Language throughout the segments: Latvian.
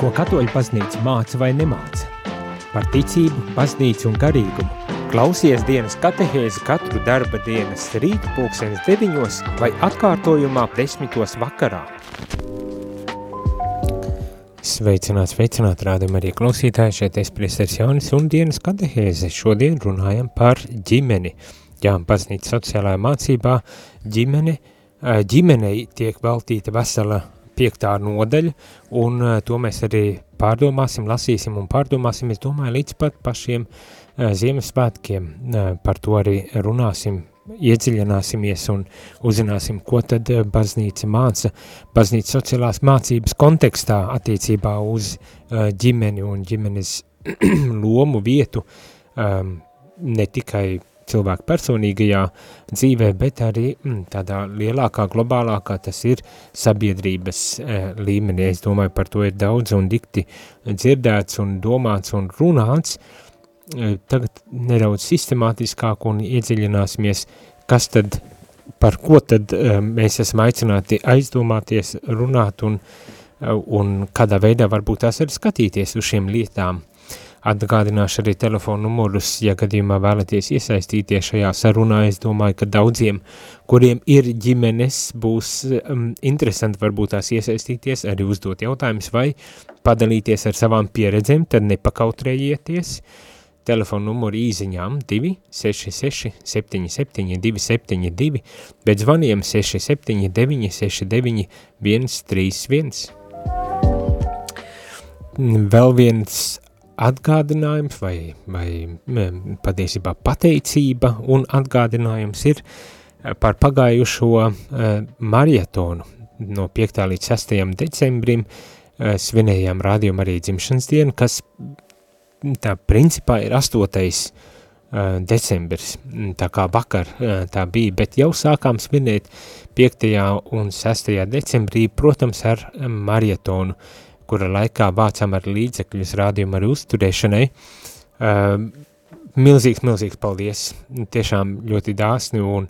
Ko katoļu baznīca māca vai nemāca? Par ticību, baznīcu un garīgumu. Klausies dienas katehēzi katru darba dienas rītu pulksenes deviņos vai atkārtojumā desmitos vakarā. Sveicināt, sveicināt, rādam arī klausītāji, šeit es priesters Jaunis un dienas katehēze. Šodien runājam par ģimeni. Jā, baznīca sociālajā mācībā ģimene, ģimenei tiek veltīta vesela piektā nodaļa, un uh, to mēs arī pārdomāsim, lasīsim un pārdomāsim, es domāju, līdz pat pašiem uh, Ziemassvētkiem uh, par to arī runāsim, iedziļināsimies un uzzināsim, ko tad baznīca māca, baznīca sociālās mācības kontekstā attiecībā uz ģimeni un ģimenes lomu vietu, um, ne tikai cilvēku personīgajā dzīvē, bet arī mm, tādā lielākā, globālākā tas ir sabiedrības e, līmenī. Es domāju, par to ir daudz un dikti dzirdēts un domāts un runāts. E, tagad nedaudz sistemātiskāk un iedziļināsimies, kas tad, par ko tad e, mēs esam aicināti aizdomāties, runāt un, e, un kādā veidā varbūt tās arī skatīties uz šiem lietām. Atgādināšu arī telefonu numurus, ja gadījumā vēlaties iesaistīties šajā sarunā. Es domāju, ka daudziem, kuriem ir ģimenes, būs um, interesanti varbūt tās iesaistīties, arī uzdot jautājumus vai padalīties ar savām pieredzēm, tad nepakautrējieties. Telefonu numuru īziņām 266 77 272, bet zvaniem 679 69 131. Vēl viens atgādinājums vai, vai patiesībā pateicība un atgādinājums ir eh, par pagājušo uh, marietonu no 5. līdz 6. decembrim uh, svinējām rādījumu arī dzimšanas dienu, kas tā principā ir 8. Uh, decembris, tā kā vakar tā bija, bet jau sākām svinēt 5. un 6. decembrī, protams, ar marietonu, kura laikā vācām ar līdzekļus rādījumu arī uzturēšanai. Uh, milzīgs, milzīgs paldies, tiešām ļoti dāsni un,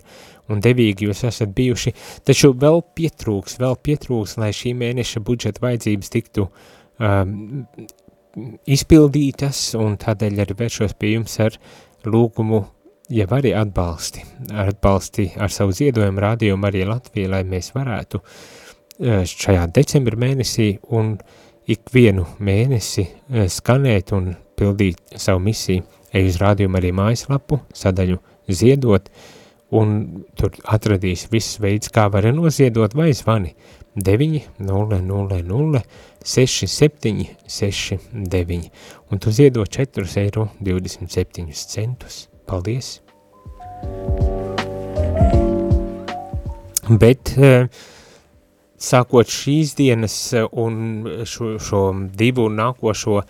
un devīgi jūs esat bijuši, taču vēl pietrūks, vēl pietrūks, lai šī mēneša budžeta vajadzības tiktu um, izpildītas, un tādēļ arī vēršos pie jums ar lūgumu, ja arī atbalsti, atbalsti ar savu ziedojumu rādījumu arī Latviju, lai mēs varētu uh, šajā decembra mēnesī un uh, ikvienu mēnesi eh, skanēt un pildīt savu misiju, ej uz rādījumu arī mājaslapu, sadaļu ziedot, un tur atradīs viss veids, kā var noziedot vai zvani 9 0 0 0 6 7 6 9, un tu ziedo 4 eiro 27 centus. Paldies! Bet uh, sākot šīs dienas eh, un šo, šo divu nākošo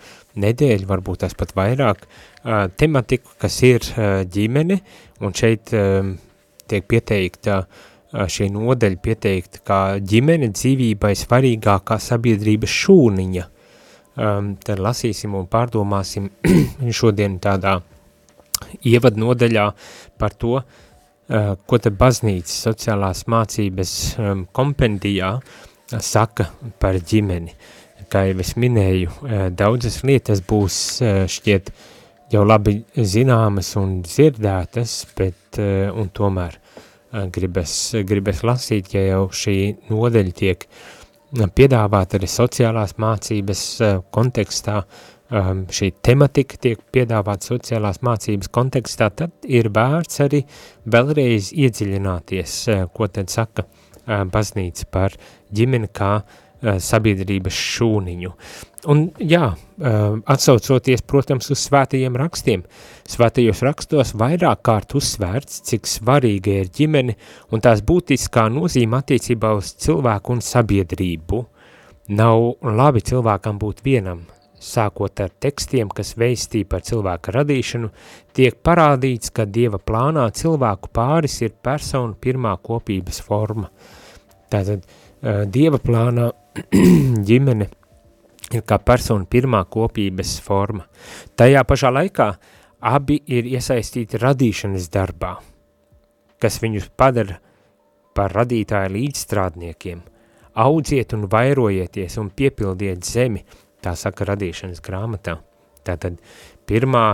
nedēļu, varbūt tas pat vairāk, eh, tematiku, kas ir eh, ģimene, un šeit tiek pieteikta šie nodeļi pieteikta kā ģimene dzīvībai svarīgākā sabiedrības šūniņa. Tad lasīsim un pārdomāsim šodien tādā ievad nodeļā par to, uh, Eh, ko te baznīca sociālās mācības kompendijā eh, saka par ģimeni. Kā jau es minēju, eh, daudzas lietas būs šķiet jau labi zināmas un dzirdētas, bet un tomēr gribas, gribas lasīt, ja jau šī nodeļa tiek piedāvāta arī sociālās mācības kontekstā, um, šī tematika tiek piedāvāta sociālās mācības kontekstā, tad ir vērts arī vēlreiz iedziļināties, uh, ko tad saka uh, baznīca par ģimeni kā uh, sabiedrības šūniņu. Un jā, uh, atsaucoties, protams, uz svētajiem rakstiem, svētajos rakstos vairāk kārt uzsvērts, cik svarīga ir ģimene un tās būtiskā nozīme attiecībā uz cilvēku un sabiedrību. Nav labi cilvēkam būt vienam, sākot ar tekstiem, kas veistīja par cilvēka radīšanu, tiek parādīts, ka Dieva plānā cilvēku pāris ir persona pirmā kopības forma. Tātad uh, Dieva plānā ģimene ir kā persona pirmā kopības forma. Tajā pašā laikā abi ir iesaistīti radīšanas darbā, kas viņus padara par radītāju līdzstrādniekiem. Audziet un vairojieties un piepildiet zemi, tā saka radīšanas grāmatā. Tātad pirmā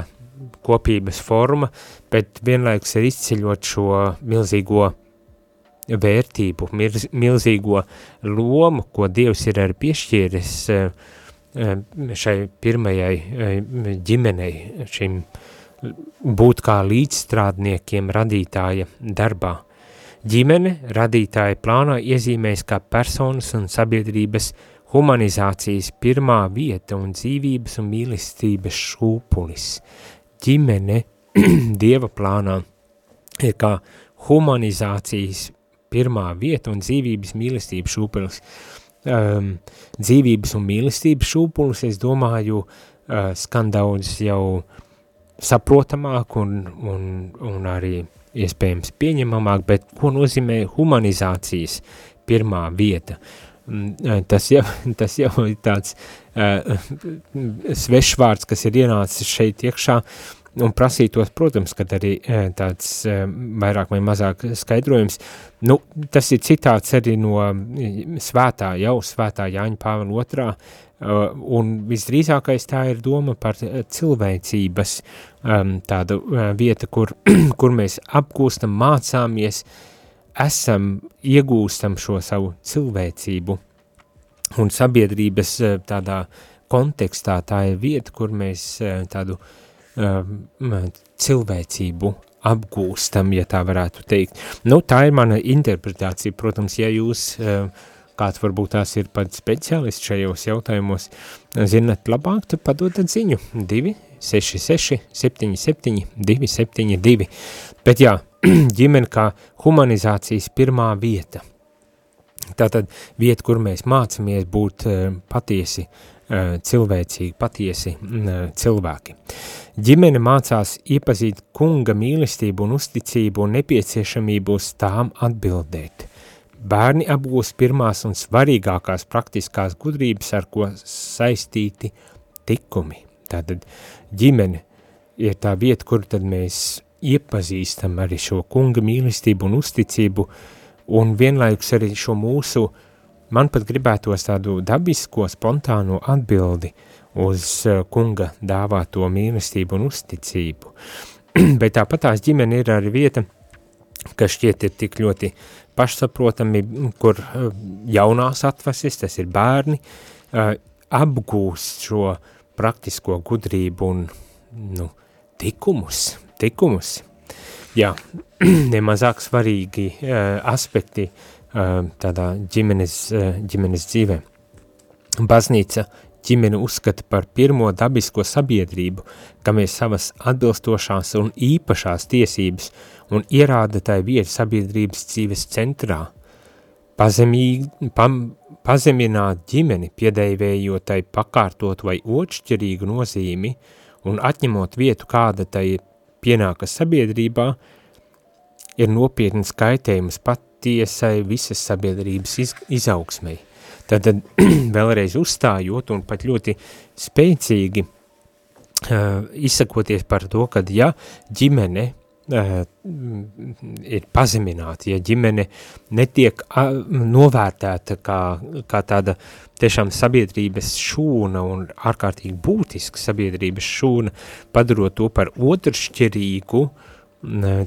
kopības forma, bet vienlaikus ir izceļot šo milzīgo vērtību, milzīgo lomu, ko Dievs ir arī piešķīris šai pirmajai ģimenei, šim būt kā līdzstrādniekiem radītāja darbā. Ģimene radītāja plānā iezīmēs kā personas un sabiedrības humanizācijas pirmā vieta un dzīvības un mīlestības šūpulis. Ģimene Dieva plānā ir kā humanizācijas pirmā vieta un dzīvības mīlestības šūpulis. Um, dzīvības un mīlestības šūpulis, es domāju, uh, skan daudz jau saprotamāk un, un, un arī iespējams pieņemamāk, bet ko nozīmē humanizācijas pirmā vieta? Eh, tas jau, tas jau ir tāds uh, svešvārds, kas ir ienācis šeit iekšā, un prasītos, protams, kad arī uh, tāds uh, vairāk vai mazāk skaidrojums. Nu, tas ir citāts arī no svētā, jau svētā Jāņa Pāvela otrā, uh, un visdrīzākais tā ir doma par cilvēcības tāda uh, vieta, kur, kur mēs apgūstam, mācāmies, esam, iegūstam šo savu cilvēcību, un sabiedrības uh, tādā kontekstā tā ir vieta, kur mēs uh, tādu uh, cilvēcību apgūstam, ja tā varētu teikt. Nu, tā ir mana interpretācija, protams, ja jūs uh, kāds varbūt tās ir pat speciālists šajos jautājumos, zinat labāk, tad padodat ziņu 2, 6, 6, 7, 7, 2, 7, 2. Bet jā, ģimene kā humanizācijas pirmā vieta. Tātad vieta, kur mēs mācamies būt uh, patiesi uh, cilvēcīgi, patiesi uh, cilvēki. Ģimene mācās iepazīt kunga mīlestību un uzticību un nepieciešamību uz tām atbildēt. Bērni apgūst pirmās un svarīgākās praktiskās gudrības, ar ko saistīti tikumi. Tātad ģimene ir tā vieta, kur tad mēs iepazīstam arī šo kunga mīlestību un uzticību, un vienlaikus arī šo mūsu, man pat gribētos tādu dabisko, spontāno atbildi uz eh, kunga dāvāto mīlestību un uzticību. Bet tāpat tās ģimene ir arī vieta, kas šķiet ir tik ļoti pašsaprotami, kur eh, jaunās atvases, tas ir bērni, eh, apgūst šo praktisko gudrību un nu, tikumus, tikumus. Jā, nemazāk svarīgi uh, aspekti uh, tādā ģimenes, uh, ģimenes dzīvē. Baznīca ģimeni uzskata par pirmo dabisko sabiedrību, kam ir savas atbilstošās un īpašās tiesības un ierāda tai vietu sabiedrības dzīves centrā. Pazemīgi, pam, pazemināt ģimeni, piedēvējot tai pakārtot vai otršķirīgu nozīmi un atņemot vietu, kāda tai pienākas sabiedrībā, ir nopietnas kaitējums patiesai visas sabiedrības iz, izaugsmei. Tad, tad vēlreiz uzstājot un pat ļoti spēcīgi uh, izsakoties par to, ka ja ģimene uh, ir pazemināta, ja ģimene netiek novērtēta kā, kā tāda tiešām sabiedrības šūna un ārkārtīgi būtiska sabiedrības šūna, padarot to par otršķirīgu,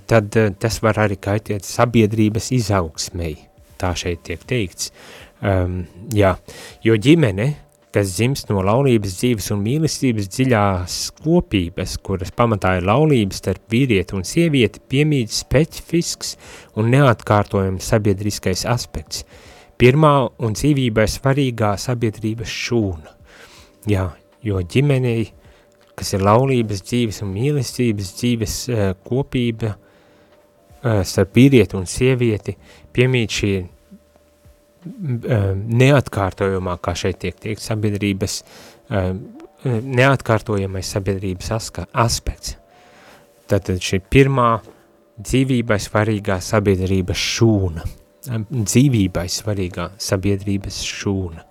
tad uh, tas var arī kaitēt sabiedrības izaugsmei, tā šeit tiek teikts. Um, jā, jo ģimene, kas dzimst no laulības dzīves un mīlestības dziļās kopības, kuras pamatā ir laulības starp vīrieti un sievieti, piemīt specifisks un neatkārtojams sabiedriskais aspekts. Pirmā un dzīvībai svarīgā sabiedrības šūna. Jā, jo ģimenei, kas ir laulības dzīves un mīlestības dzīves uh, kopība uh, starp vīrieti un sievieti, piemīt šī neatkārtojumā, kā šeit tiek teikt, sabiedrības, neatkārtojamais sabiedrības aspekts. Tātad šī pirmā dzīvībai svarīgā sabiedrības šūna, dzīvībai svarīgā sabiedrības šūna.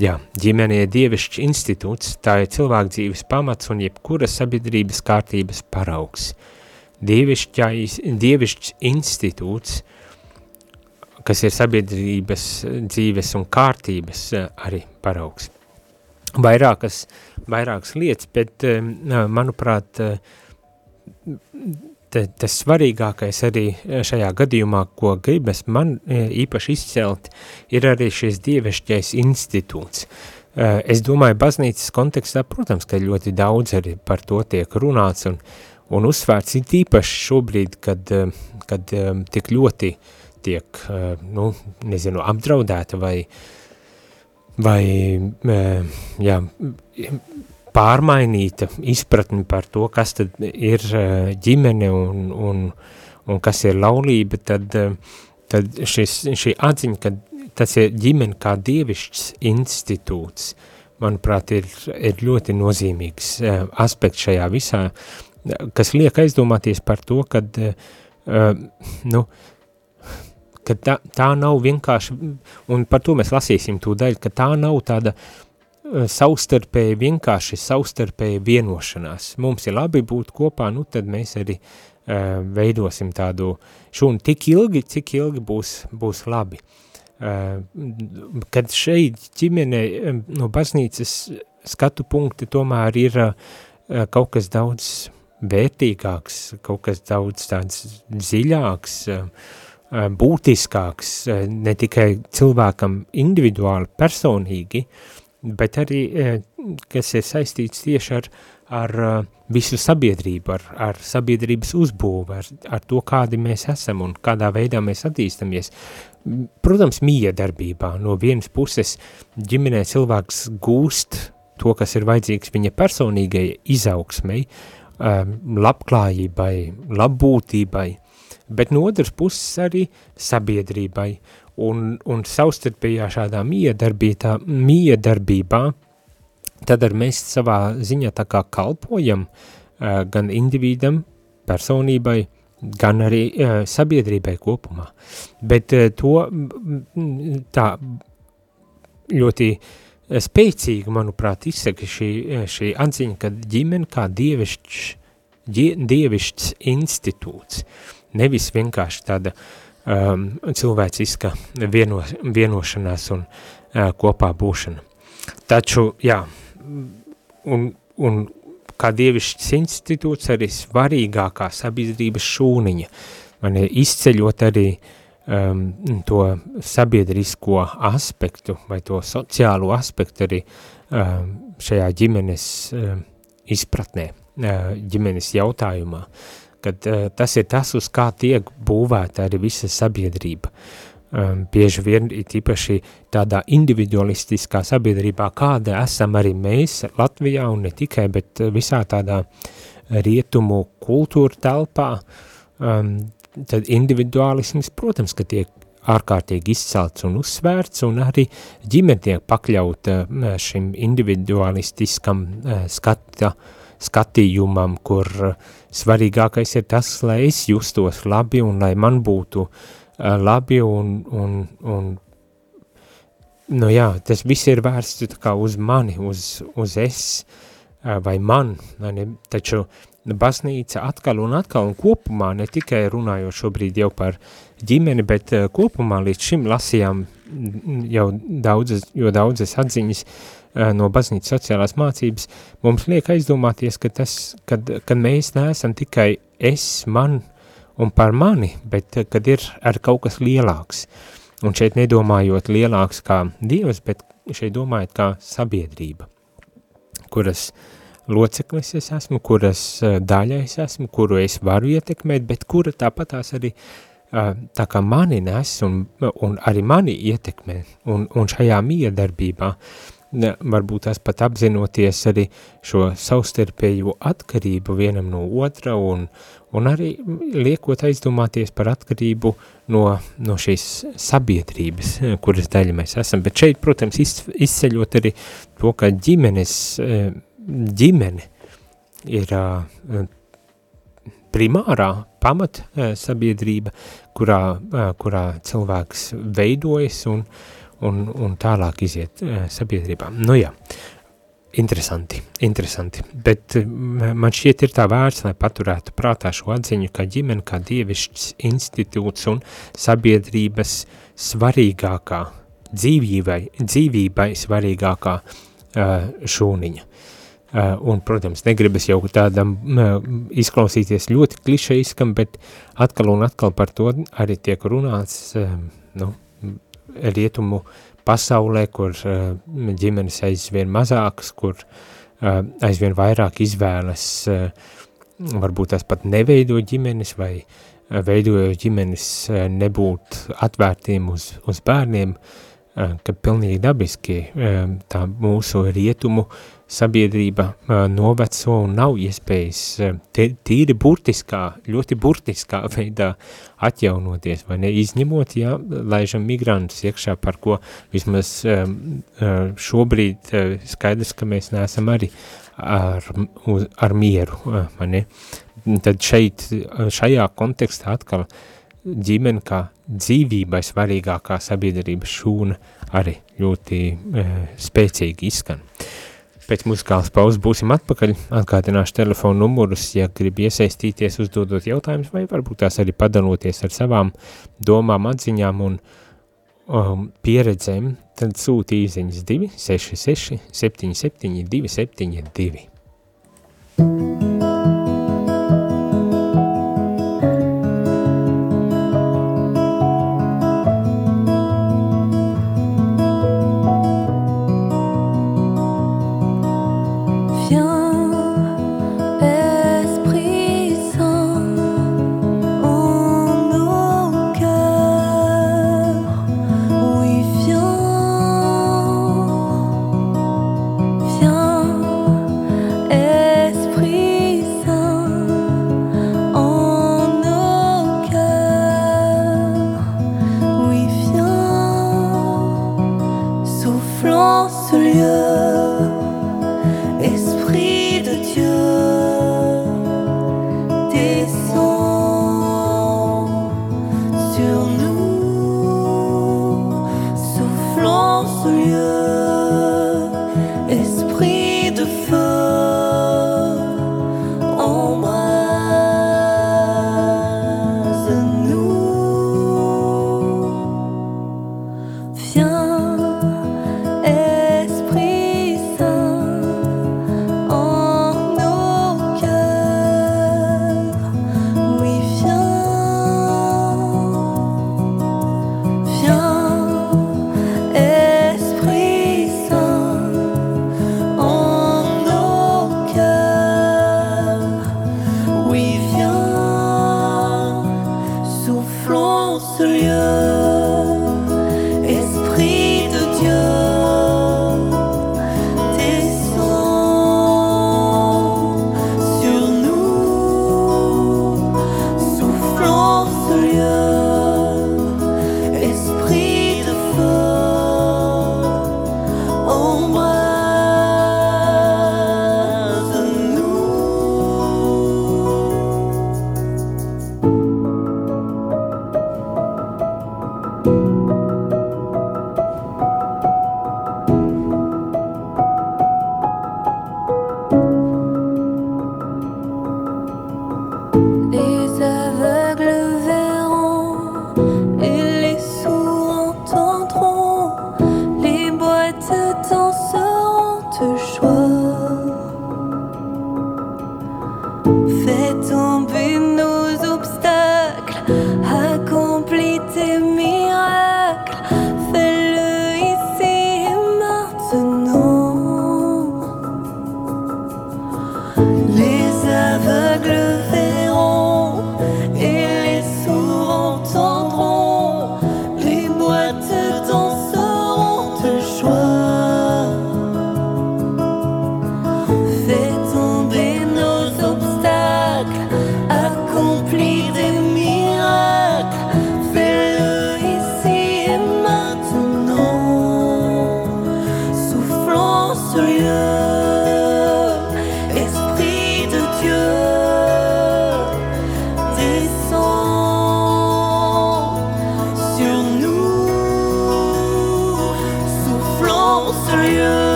Jā, ģimene ir dievišķs institūts, tā ir cilvēku dzīves pamats un jebkura sabiedrības kārtības paraugs. Dievišķs institūts – kas ir sabiedrības dzīves un kārtības eh, arī paraugs. vairākas, vairākas lietas, bet, manuprāt, te, tas svarīgākais arī šajā gadījumā, ko gribas man īpaši izcelt, ir arī šis dievišķais institūts. Es domāju, baznīcas kontekstā, protams, ka ļoti daudz arī par to tiek runāts un, un uzsvērts ir īpaši šobrīd, kad, kad tik ļoti tiek, nu, nezinu, apdraudēta vai vai jā, pārmainīta izpratne par to, kas tad ir ģimene un, un, un kas ir laulība, tad, tad šis, šī atziņa, ka tas ir ģimene kā dievišķs institūts, manuprāt, ir, ir ļoti nozīmīgs aspekts šajā visā, kas liek aizdomāties par to, kad, nu, ka tā, tā nav vienkārši, un par to mēs lasīsim tūdaļ, ka tā nav tāda uh, savstarpēji vienkārši savstarpēji vienošanās. Mums ir labi būt kopā, nu tad mēs arī uh, veidosim tādu šūnu tik ilgi, cik ilgi būs, būs labi. Uh, kad šeit ģimene no baznīcas skatu punkti tomēr ir uh, kaut kas daudz vērtīgāks, kaut kas daudz tāds dziļāks, uh, Eh, būtiskāks eh, ne tikai cilvēkam individuāli, personīgi, bet arī, eh, kas ir saistīts tieši ar, ar visu sabiedrību, ar, ar sabiedrības uzbūvu, ar, ar to, kādi mēs esam un kādā veidā mēs attīstamies. Protams, mīja darbībā no vienas puses ģimenē cilvēks gūst to, kas ir vajadzīgs viņa personīgai izaugsmei, labklājībai, labbūtībai, bet no otras puses arī sabiedrībai. Un, un savstarpējā šādā miedarbībā, tad ar mēs savā ziņā tā kā kalpojam uh, gan individam, personībai, gan arī uh, sabiedrībai kopumā. Bet uh, to tā ļoti spēcīgi, manuprāt, izsaka šī, šī atziņa, ka ģimene kā dievišķs, dievišķs institūts. Nevis vienkārši tāda um, cilvēciska vieno, vienošanās un uh, kopā būšana. Taču, jā, un, un kā dievišķis institūts arī svarīgākā sabiedrības šūniņa, man izceļot arī um, to sabiedrisko aspektu vai to sociālo aspektu arī um, šajā ģimenes um, izpratnē, uh, ģimenes jautājumā. Uh, kad uh, tas ir tas, uz kā tiek būvēta arī visa sabiedrība. Um, bieži vien ir īpaši tādā individualistiskā sabiedrībā, kāda esam arī mēs Latvijā un ne tikai, bet visā tādā rietumu kultūra telpā, um, tad individuālisms, protams, ka tiek ārkārtīgi izcelts un uzsvērts, un arī ģimene tiek pakļauta šim individualistiskam skata uh, skatījumam, kur eh, svarīgākais ir tas, lai es justos labi un lai man būtu uh, labi un, un, un nu jā, tas viss ir vērsts kā uz mani, uz, uz es uh, vai man, ne, taču baznīca atkal un atkal un kopumā, ne tikai runājot šobrīd jau par ģimeni, bet kopumā līdz šim lasījām jau daudzas, jo daudzas atziņas uh, Eh, no baznīcas sociālās mācības, mums liek aizdomāties, ka, tas, kad, kad mēs neesam tikai es, man un par mani, bet eh, kad ir ar kaut kas lielāks. Un šeit nedomājot lielāks kā Dievs, bet šeit domājot kā sabiedrība, kuras loceklis es esmu, kuras eh, daļa es esmu, kuru es varu ietekmēt, bet kura tāpatās arī tā kā mani nes un, un arī mani ietekmē un, un šajā miedarbībā ne, varbūt tās pat apzinoties arī šo savstarpējo atkarību vienam no otra un, un arī liekot aizdomāties par atkarību no, no šīs sabiedrības, kuras daļa mēs esam. Bet šeit, protams, iz, izceļot arī to, ka ģimenes, ģimene ir primārā pamat sabiedrība, kurā, kurā cilvēks veidojas un uh, un, un tālāk iziet uh, sabiedrībā. Nu jā, interesanti, interesanti, bet uh, man šķiet ir tā vērts, lai paturētu prātā šo atziņu, ka ģimene kā dievišķs institūts un sabiedrības svarīgākā, dzīvībai, dzīvībai svarīgākā šūniņa. Un, protams, negribas jau tādam izklausīties ļoti klišejiskam, bet atkal un atkal par to arī tiek runāts, nu, rietumu pasaulē, kur ģimenes aizvien mazākas, kur aizvien vairāk izvēlas, varbūt tās pat neveido ģimenes vai veidojo ģimenes nebūt atvērtiem uz, uz bērniem, ka pilnīgi dabiski tā mūsu rietumu sabiedrība noveco un nav iespējas tīri burtiskā, ļoti burtiskā veidā atjaunoties, vai ne, izņemot, ja laižam migrantus iekšā, par ko vismaz šobrīd skaidrs, ka mēs neesam arī ar, uz, ar mieru, vai ne, tad šeit, šajā kontekstā atkal ģimene kā dzīvībai svarīgākā sabiedrības šūna arī ļoti e, spēcīgi izskan. Pēc muzikālas pauzes būsim atpakaļ. Atgādināšu telefonu numurus, ja grib iesaistīties, uzdodot jautājumus, vai varbūt tās arī padaloties ar savām domām, atziņām un um, pieredzēm, tad sūti īziņas 266 77 272.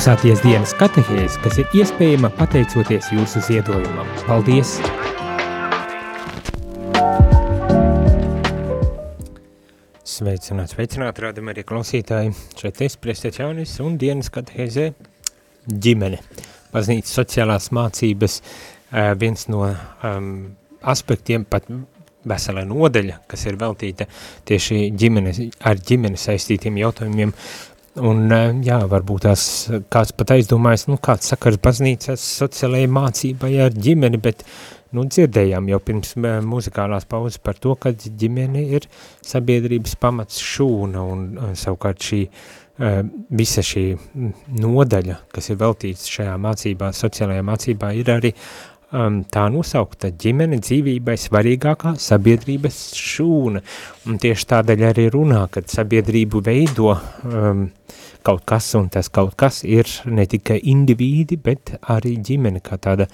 Klausāties dienas katehēs, kas ir iespējama pateicoties jūsu ziedojumam. Paldies! Sveicināt, sveicināt, rādam arī klausītāji. Šeit es, Prestet Jaunis, un dienas katehēzē ģimene. Baznīcas sociālās mācības viens no um, aspektiem, pat vesela nodeļa, kas ir veltīta tieši ģimenes, ar ģimeni saistītiem jautājumiem, Un, jā, varbūt tās kāds pat aizdomājas, nu, kāds sakars baznīcas sociālajai mācībai ar ģimeni, bet, nu, dzirdējām jau pirms muzikālās pauzes par to, ka ģimene ir sabiedrības pamats šūna, un, savukārt šī, visa šī nodaļa, kas ir veltīts šajā mācībā, sociālajā mācībā, ir arī um, tā nosaukta ģimene dzīvībai svarīgākā sabiedrības šūna, un tieši tādēļ arī runā, kad sabiedrību veido um, kaut kas, un tas kaut kas ir ne tikai indivīdi, bet arī ģimene kā tāda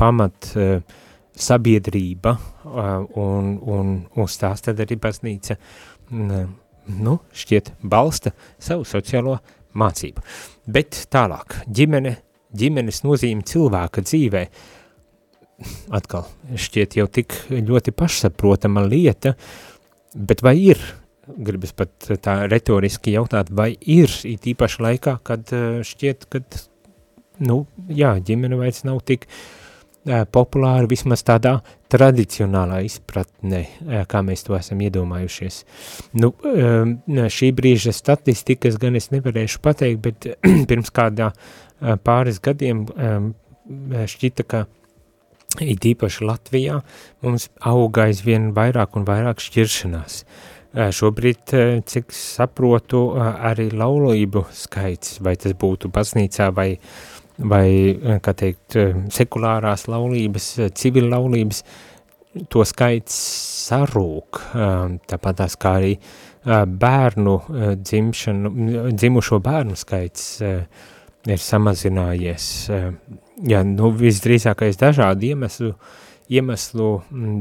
pamat uh, sabiedrība, uh, un, un uz tās tad arī baznīca, uh, nu, šķiet, balsta savu sociālo mācību. Bet tālāk, ģimene, ģimenes nozīme cilvēka dzīvē, atkal, šķiet jau tik ļoti pašsaprotama lieta, bet vai ir gribas pat tā retoriski jautāt, vai ir it īpaši laikā, kad eh, šķiet, kad, nu, jā, ģimene vairs nav tik uh, populāra vismaz tādā tradicionālā izpratnē, uh, kā mēs to esam iedomājušies. Nu, uh, šī brīža statistikas gan es nevarēšu pateikt, bet pirms kādā uh, pāris gadiem um, šķita, ka it īpaši Latvijā mums auga aizvien vairāk un vairāk šķiršanās. Uh, Šobrīd, cik saprotu, arī laulību skaits, vai tas būtu baznīcā vai, vai kā teikt, sekulārās laulības, civila laulības, to skaits sarūk, tāpat tās kā arī bērnu dzimšanu, dzimušo bērnu skaits ir samazinājies. Jā, nu, visdrīzākais dažādu iemeslu, iemeslu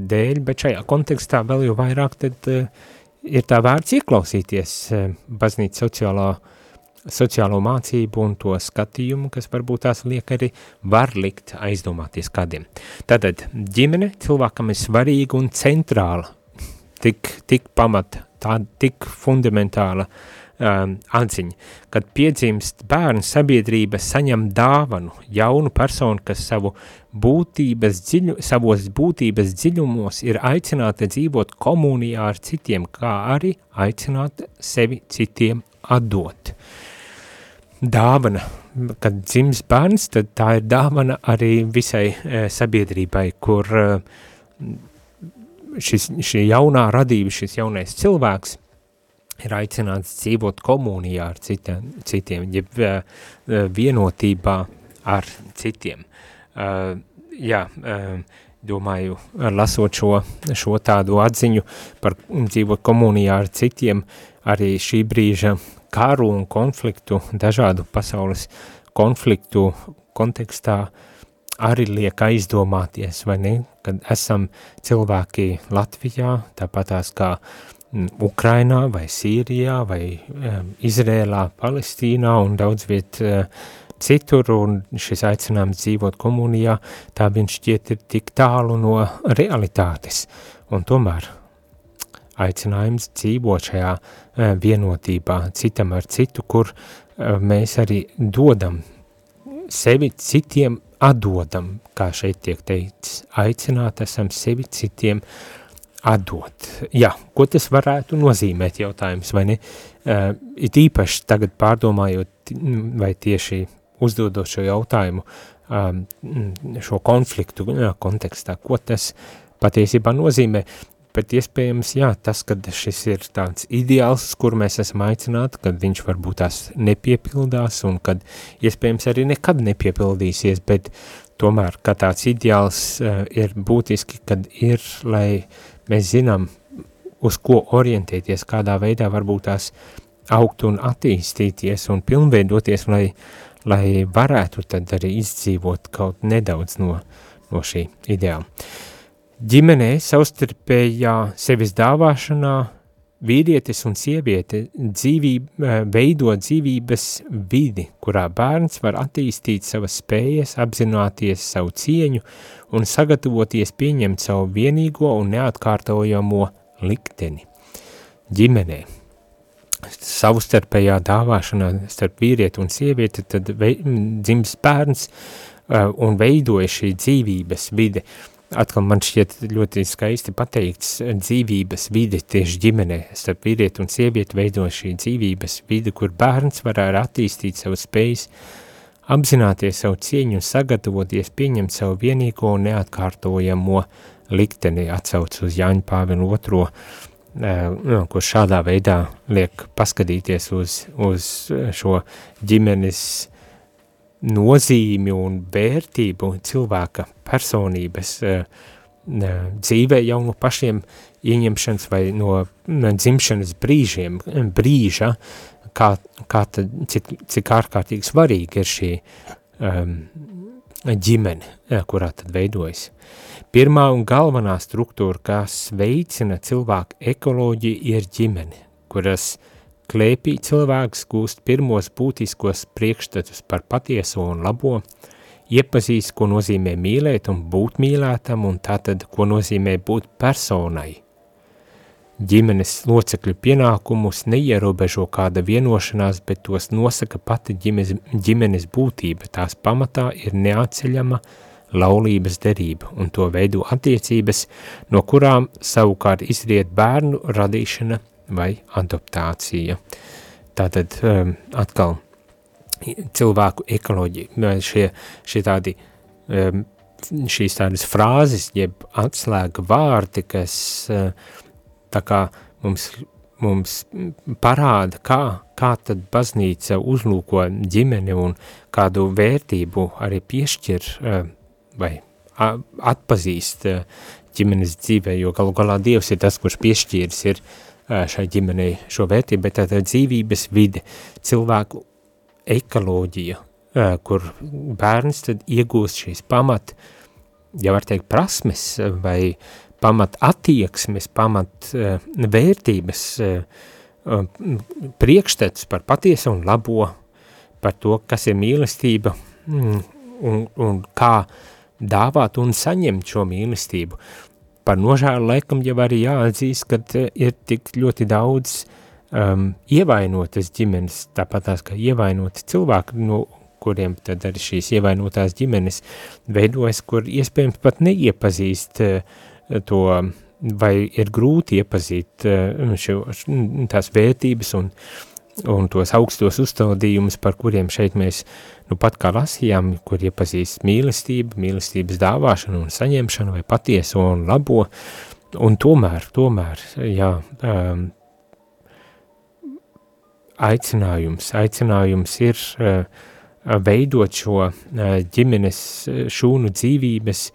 dēļ, bet šajā kontekstā vēl jau vairāk tad uh, ir tā vērts ieklausīties eh, baznīca sociālā, sociālo mācību un to skatījumu, kas varbūt tās liek arī var likt aizdomāties kādiem. Tātad ģimene cilvēkam ir svarīga un centrāla, tik, tik pamata, tā tik fundamentāla uh, um, atziņa, kad piedzimst bērns sabiedrība saņem dāvanu jaunu personu, kas savu būtības dziļu, savos būtības dziļumos ir aicināta dzīvot komunijā ar citiem, kā arī aicināta sevi citiem atdot. Dāvana, kad dzims bērns, tad tā ir dāvana arī visai e, sabiedrībai, kur e, šis, šī jaunā radība, šis jaunais cilvēks – ir aicināts dzīvot komunijā ar citiem, citiem jeb uh, vienotībā ar citiem. Uh, jā, uh, domāju, lasot šo, šo tādu atziņu par dzīvot komunijā ar citiem, arī šī brīža kāru un konfliktu, dažādu pasaules konfliktu kontekstā arī liek aizdomāties, vai ne, kad esam cilvēki Latvijā, tāpatās kā uh, Ukrainā vai Sīrijā vai um, Izrēlā, Palestīnā un daudz viet uh, citur, un šis aicinājums dzīvot komunijā, tā viņš šķiet ir tik tālu no realitātes, un tomēr aicinājums dzīvot šajā uh, vienotībā citam ar citu, kur uh, mēs arī dodam sevi citiem atdodam, kā šeit tiek teikts, aicināt esam sevi citiem uh, atdot. Jā, ko tas varētu nozīmēt jautājums, vai ne? Uh, it īpaši tagad pārdomājot, vai tieši uzdodot šo jautājumu, um, šo konfliktu jā, kontekstā, ko tas patiesībā nozīmē, bet iespējams, jā, tas, kad šis ir tāds ideāls, kur mēs esam aicināti, kad viņš varbūt tās nepiepildās un kad iespējams arī nekad nepiepildīsies, bet tomēr, ka tāds ideāls uh, ir būtiski, kad ir, lai mēs zinām, uz ko orientēties, kādā veidā varbūt tās augt un attīstīties un pilnveidoties, lai, lai varētu tad arī izdzīvot kaut nedaudz no, no šī ideāla. Ģimenē savstarpējā sevis dāvāšanā Vīrietis un sieviete dzīvība, veido dzīvības vidi, kurā bērns var attīstīt savas spējas, apzināties savu cieņu un sagatavoties pieņemt savu vienīgo un neatkārtojamo likteni. Ģimenē. Savstarpējā dāvāšanā starp vīrieti un sievieti tad dzims bērns uh, un veidoja šī dzīvības vide. Uh, atkal man šķiet ļoti skaisti pateikts dzīvības vide tieši ģimenē, starp vīrieti un sievieti veido šī dzīvības vide, kur bērns varētu attīstīt savu spējas, apzināties savu cieņu un sagatavoties pieņemt savu vienīgo un neatkārtojamo likteni atsauc uz Jāņa Pāvilu otro, no, ko šādā veidā liek paskatīties uz, uz šo ģimenes nozīmi un vērtību cilvēka personības uh, dzīvē jau no pašiem ieņemšanas vai no dzimšanas brīžiem, brīža, kā, kā tad, cik, cik ārkārtīgi svarīgi ir šī um, ģimene, kurā tad veidojas. Pirmā un galvenā struktūra, kas veicina cilvēku ekoloģiju, ir ģimene, kuras Klēpī cilvēks gūst pirmos būtiskos priekšstatus par patieso un labo, iepazīst, ko nozīmē mīlēt un būt mīlētam, un tātad, ko nozīmē būt personai. Ģimenes locekļu pienākumus neierobežo kāda vienošanās, bet tos nosaka pati ģimenes, ģimenes būtība, tās pamatā ir neatceļama laulības derība, un to veido attiecības, no kurām savukārt izriet bērnu radīšana vai adoptācija. Tātad um, atkal cilvēku ekoloģija, šie, šie tādi, um, šīs tādas frāzes, jeb atslēga vārdi, kas uh, tā kā mums, mums parāda, kā, kā tad baznīca uzlūko ģimeni un kādu vērtību arī piešķir uh, vai atpazīst uh, ģimenes dzīvē, jo galu galā Dievs ir tas, kurš piešķīris ir uh, šai ģimenei šo vērtību, bet tā dzīvības vide, cilvēku ekoloģija, kur bērns tad iegūst šīs pamat, ja var teikt, prasmes vai pamat attieksmes, pamat vērtības, priekšstats par patiesu un labo, par to, kas ir mīlestība mm, un, un kā dāvāt un saņemt šo mīlestību. Par nožēlu laikam jau arī jāatzīst, ka eh, ir tik ļoti daudz um, ievainotas ģimenes, tāpat tās kā ievainoti cilvēki, no kuriem tad arī šīs ievainotās ģimenes veidojas, kur iespējams pat neiepazīst uh, to, vai ir grūti iepazīt uh, šo, tās vērtības un, un tos augstos uzstādījumus, par kuriem šeit mēs uh, nu pat kā lasījām, kur iepazīst mīlestību, mīlestības dāvāšanu un saņemšanu vai patieso un labo, un tomēr, tomēr, jā, um, aicinājums, aicinājums ir uh, veidot šo uh, ģimenes uh, šūnu dzīvības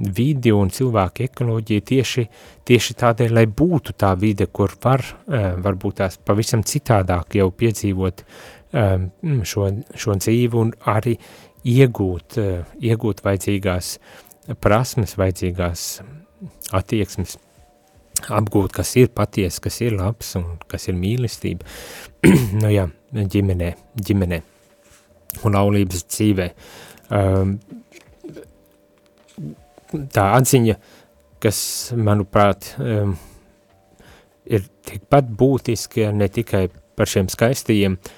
vidi un cilvēku ekoloģiju tieši, tieši tādēļ, lai būtu tā vide, kur var, uh, varbūt tās pavisam citādāk jau piedzīvot Um, šo, šo dzīvi un arī iegūt, uh, iegūt vajadzīgās prasmes, vajadzīgās attieksmes, apgūt, kas ir paties, kas ir labs un kas ir mīlestība. nu jā, ģimenē, ģimenē un laulības dzīvē. Um, tā atziņa, kas, manuprāt, um, ir tikpat būtiska ne tikai par šiem skaistajiem uh,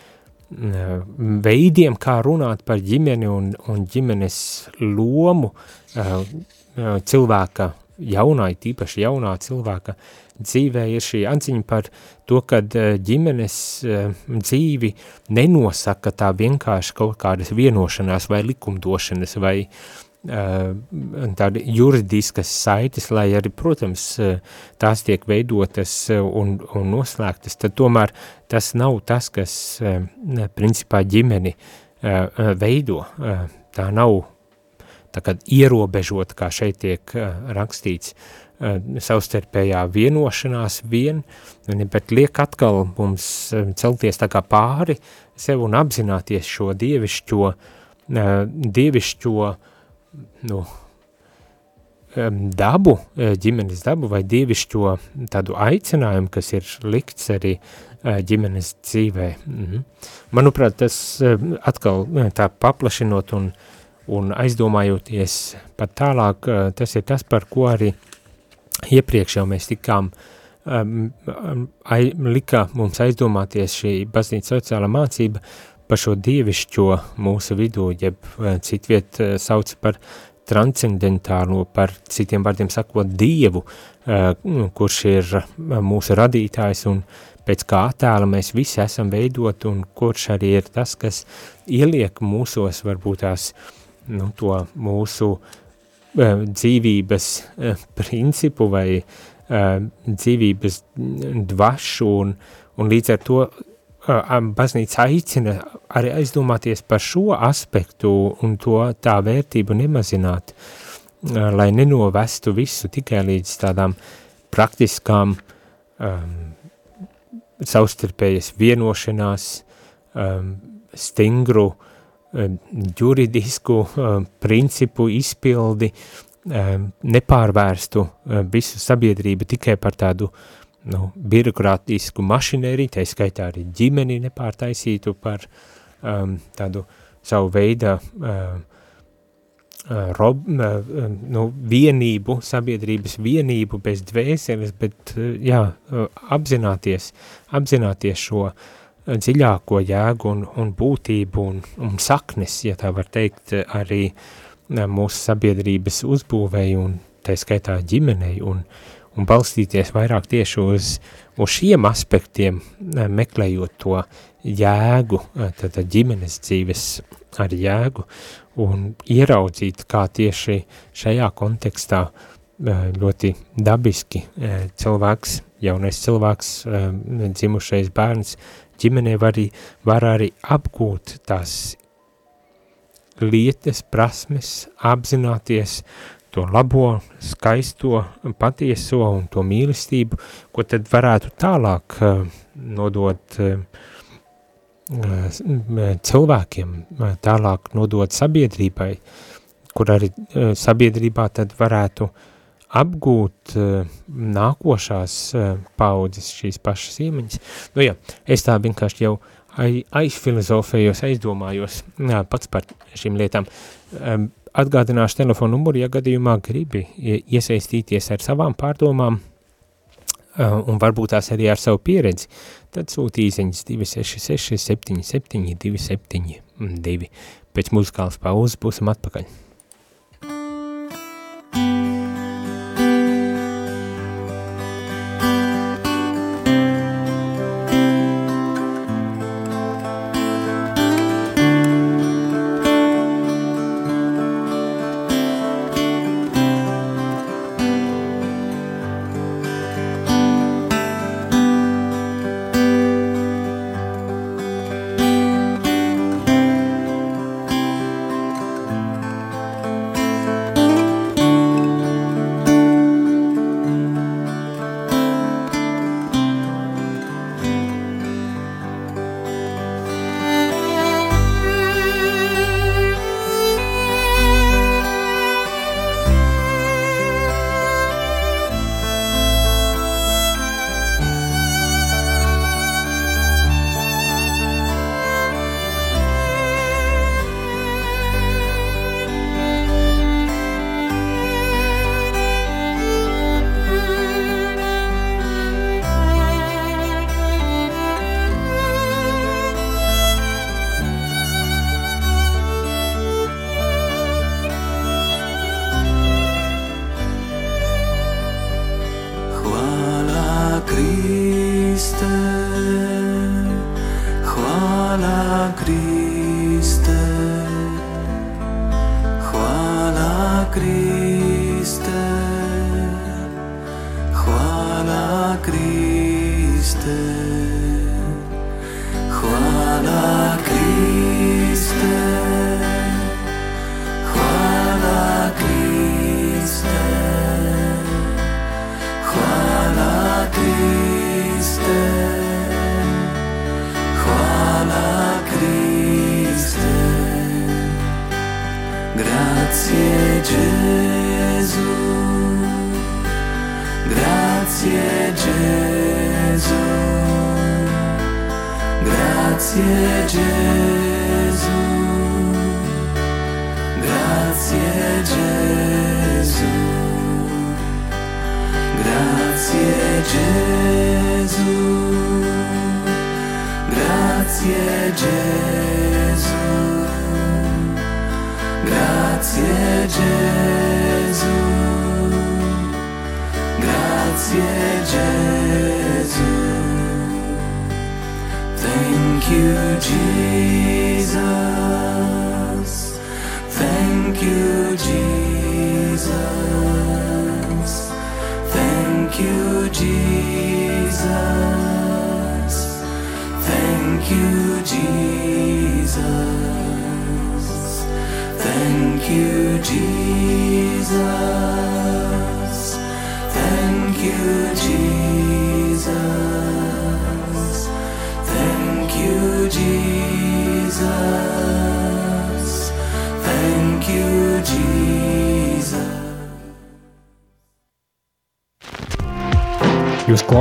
veidiem, kā runāt par ģimeni un, un ģimenes lomu cilvēka jaunā, tīpaši jaunā cilvēka dzīvē ir šī atziņa par to, ka ģimenes dzīvi nenosaka tā vienkārši kaut kādas vienošanās vai likumdošanas vai uh, tāda juridiskas saites, lai arī, protams, tās tiek veidotas un, un noslēgtas, tad tomēr tas nav tas, kas principā ģimeni veido. Tā nav tā kā ierobežota, kā šeit tiek rakstīts, savstarpējā vienošanās vien, bet liek atkal mums celties tā kā pāri sev un apzināties šo dievišķo, dievišķo uh, nu, dabu, ģimenes dabu vai dievišķo tādu aicinājumu, kas ir likts arī ģimenes dzīvē. Mhm. Manuprāt, tas atkal tā paplašinot un, un aizdomājoties pat tālāk, tas ir tas, par ko arī iepriekš jau mēs tikām ai, lika mums aizdomāties šī baznīca sociāla mācība par šo dievišķo mūsu vidū, jeb citviet sauc par transcendentālo, par citiem vārdiem sakot, dievu, uh, kurš ir mūsu radītājs un pēc kā attēla mēs visi esam veidoti un kurš arī ir tas, kas ieliek mūsos varbūt tās, nu, to mūsu dzīvības principu vai dzīvības dvašu un, un līdz ar to baznīca aicina arī aizdomāties par šo aspektu un to tā vērtību nemazināt, lai nenovestu visu tikai līdz tādām praktiskām um, savstarpējas vienošanās, um, stingru um, juridisku um, principu izpildi, um, nepārvērstu um, visu sabiedrību tikai par tādu uh, nu, birokrātisku mašinēriju, tā skaitā arī ģimeni nepārtaisītu par um, tādu savu veidu um, uh, rob, uh, nu, vienību, sabiedrības vienību bez dvēseles, bet uh, jā, uh, apzināties, apzināties šo dziļāko jēgu un, un būtību un, un saknes, ja tā var teikt, arī uh, mūsu sabiedrības uzbūvēju un tā skaitā ģimenei un, un balstīties vairāk tieši uz, uz šiem aspektiem, meklējot to jēgu, tad eh, ģimenes dzīves ar jēgu un ieraudzīt, kā tieši šajā kontekstā ļoti dabiski cilvēks, jaunais cilvēks, dzimušais bērns, ģimenē var arī, var arī apgūt tās lietas, prasmes, apzināties to labo, skaisto, patieso un to mīlestību, ko tad varētu tālāk uh, nodot uh, cilvēkiem, tālāk nodot sabiedrībai, kur arī sabiedrībā tad varētu apgūt nākošās paudzes šīs pašas iemaņas. Nu jā, es tā vienkārši jau aizfilozofējos, aizdomājos jā, pats par šīm lietām. Atgādināšu telefonu numuru, ja gadījumā gribi iesaistīties ar savām pārdomām un varbūt tās arī ar savu pieredzi, tad sūti īziņas 266 77 272. Pēc muzikālas pauzes būsim atpakaļ. Grazie Gesù.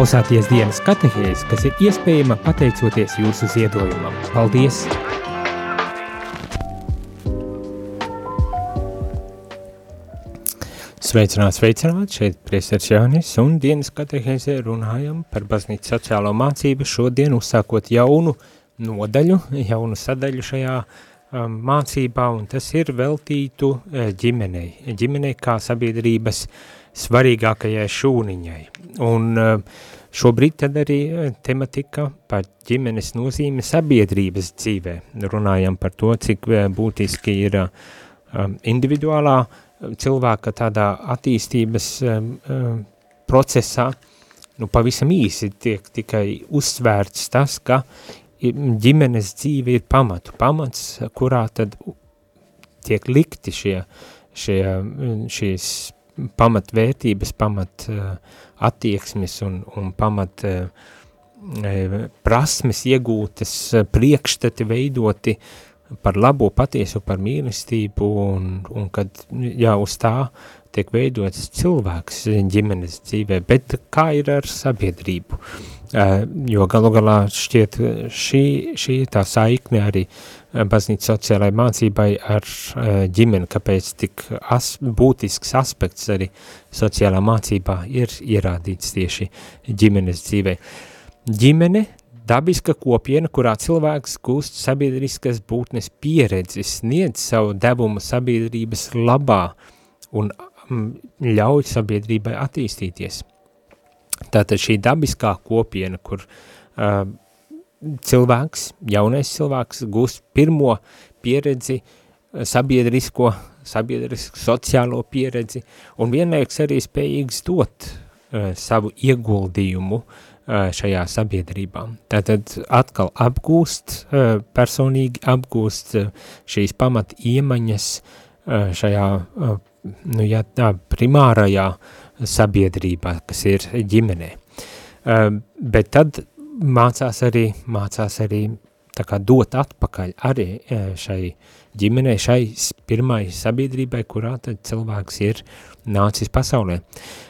Klausāties dienas katehēs, kas ir iespējama pateicoties jūsu ziedojumam. Paldies! Sveicināt, sveicināt, šeit priesteris Jānis un dienas katehēzē runājam par baznīcu sociālo mācību šodien uzsākot jaunu nodaļu, jaunu sadaļu šajā um, mācībā un tas ir veltītu uh, ģimenei, ģimenei kā sabiedrības svarīgākajai šūniņai. Un uh, šobrīd tad arī uh, tematika par ģimenes nozīme sabiedrības dzīvē. Runājam par to, cik uh, būtiski ir individuālā cilvēka tādā attīstības procesā, nu pavisam īsi tiek tikai uzsvērts tas, ka ģimenes dzīve ir pamatu, pamats, kurā tad tiek likti šie, šie, šīs pamatvērtības, pamat uh, attieksmes un, un pamat uh, prasmes iegūtas, priekšstati veidoti par labo patiesu, par mīlestību un, un kad, jā, uz tā tiek veidots cilvēks ģimenes dzīvē, bet kā ir ar sabiedrību? Jo galu galā šķiet šī, šī tā saikne arī baznīca sociālai mācībai ar ģimeni, kāpēc tik as, būtisks aspekts arī sociālā mācībā ir ierādīts tieši ģimenes dzīvē. Ģimene Dabiska kopiena, kurā cilvēks gūst sabiedriskas būtnes pieredzi, sniedz savu devumu sabiedrības labā un ļauj sabiedrībai attīstīties. Tātad šī dabiskā kopiena, kur uh, cilvēks, jaunais cilvēks gūst pirmo pieredzi, sabiedrisko, sabiedrisku sociālo pieredzi un vienlaiks arī spējīgs dot uh, savu ieguldījumu uh, šajā sabiedrībā. Tātad atkal apgūst, personīgi apgūst šīs pamat iemaņas šajā, nu jā, tā, primārajā sabiedrībā, kas ir ģimenē. Bet tad mācās arī, mācās arī tā kā dot atpakaļ arī šai ģimenei, šai pirmai sabiedrībai, kurā tad cilvēks ir nācis pasaulē.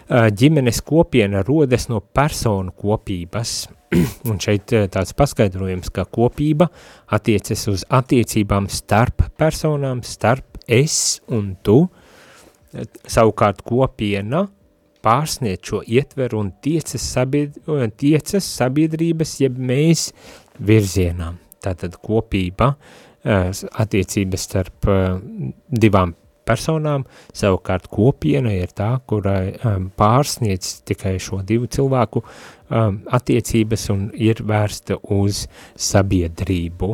Ģimenes kopiena rodas no personu kopības, un šeit tāds paskaidrojums, ka kopība attiecas uz attiecībām starp personām, starp es un tu, savukārt kopiena pārsniet šo ietveru un tiecas, sabied, tiecas sabiedrības, jeb mēs virzienām. Tātad kopība, attiecības starp divām personām, savukārt kopiena ir tā, kurai um, pārsniedz tikai šo divu cilvēku attiecības un ir vērsta uz sabiedrību,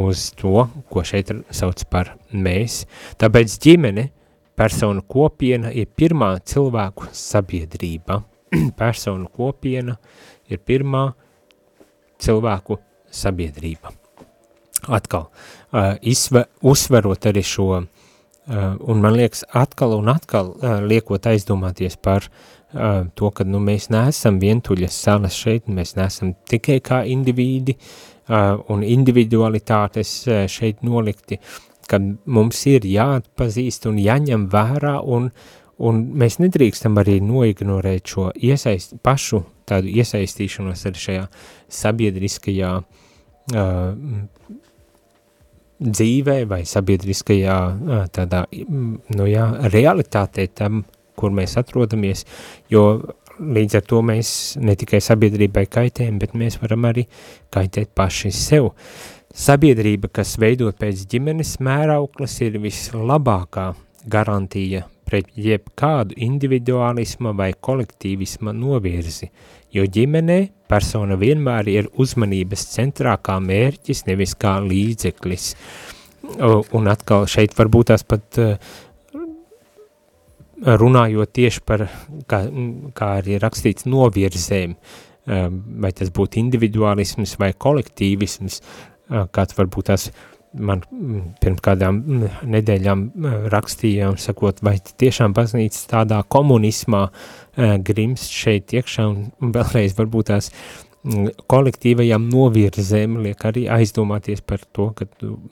uz to, ko šeit sauc par mēs. Tāpēc ģimene, personu kopiena ir pirmā cilvēku sabiedrība. personu kopiena ir pirmā cilvēku sabiedrība. Atkal, uh, izve, uzsverot arī šo uh, Uh, un man liekas, atkal un atkal uh, liekot aizdomāties par uh, to, ka nu, mēs neesam vientuļas salas šeit, mēs neesam tikai kā indivīdi un individualitātes šeit nolikti, kad mums ir jāatpazīst un jāņem vērā un, Un mēs nedrīkstam arī noignorēt šo iesaist, pašu tādu iesaistīšanos arī šajā sabiedriskajā uh, dzīvē vai sabiedriskajā uh, tādā, nu jā, realitātē tam, kur mēs atrodamies, jo līdz ar to mēs ne tikai sabiedrībai kaitējam, bet mēs varam arī kaitēt paši sev. Sabiedrība, kas veidot pēc ģimenes mērauklas, ir vislabākā garantija pret jebkādu individuālisma vai kolektīvisma novirzi, jo ģimenē persona vienmēr ir uzmanības centrā kā mērķis, nevis kā līdzeklis. Un atkal šeit varbūt tās pat runājot tieši par, kā, kā arī rakstīts, novirzēm, vai tas būtu individualisms vai kolektīvisms, kāds varbūt tās man pirms kādām nedēļām rakstīja un sakot, vai tiešām baznīca tādā komunismā grims šeit iekšā? Un vēlreiz varbūt tās kolektīvajām novirzēm liek arī aizdomāties par to, ka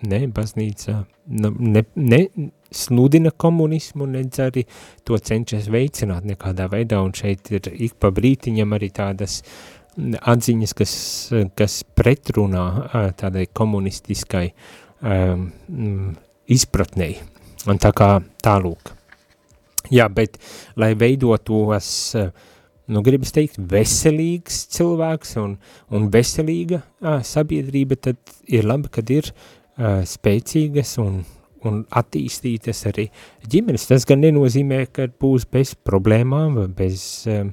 ne, baznīca ne, ne sludina komunismu, nedz arī to cenšas veicināt nekādā veidā, un šeit ir ik pa brītiņam arī tādas atziņas, kas, kas pretrunā tādai komunistiskai um, izpratnei, un tā kā tālūk. Jā, bet, lai veidotos nu, gribas teikt, veselīgs cilvēks un, un veselīga ā, sabiedrība, tad ir labi, kad ir ā, spēcīgas un, un attīstītas arī ģimenes. Tas gan nenozīmē, ka būs bez problēmām bez um,